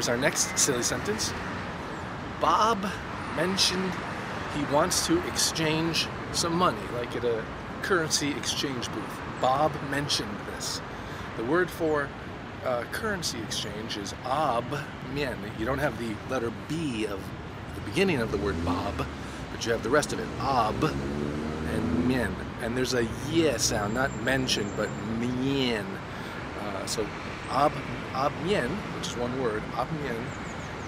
Here's our next silly sentence. Bob mentioned he wants to exchange some money, like at a currency exchange booth. Bob mentioned this. The word for uh, currency exchange is ob mien. You don't have the letter B of the beginning of the word bob, but you have the rest of it. Ob and mien. And there's a ye sound, not mentioned, but mien. Uh, so ab, ob mien, which is one word, ob mien,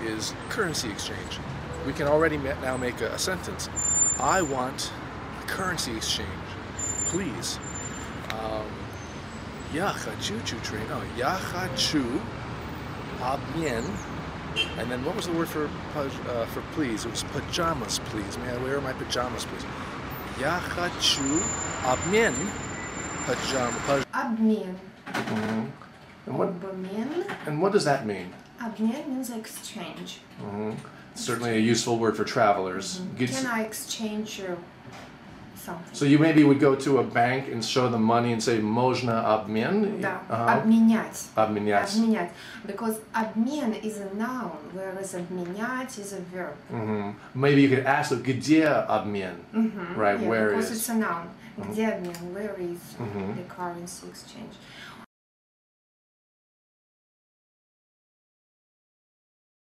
is currency exchange. We can already now make a, a sentence. I want a currency exchange, please. Um, yeah, choo-choo train. Oh, ya chu obmien. And then what was the word for uh, for please? It was pajamas, please. May I wear my pajamas, please? Ya chu obmien pajama. Paj- Обмен. and what Обмен. and what does that mean? Обмен means exchange. Certainly a useful word for travelers. Gets- Can I exchange you something? so you maybe would go to a bank and show them money and say можно обмен? Да. Uh-huh. Обменять. Обменять. Обменять. Because обмен is a noun, whereas обменять is a verb. Mhm. Maybe you could ask them, где обмен? Right, Yeah, where because is? it's a noun. Где обмен? Where is Mhm. the currency exchange?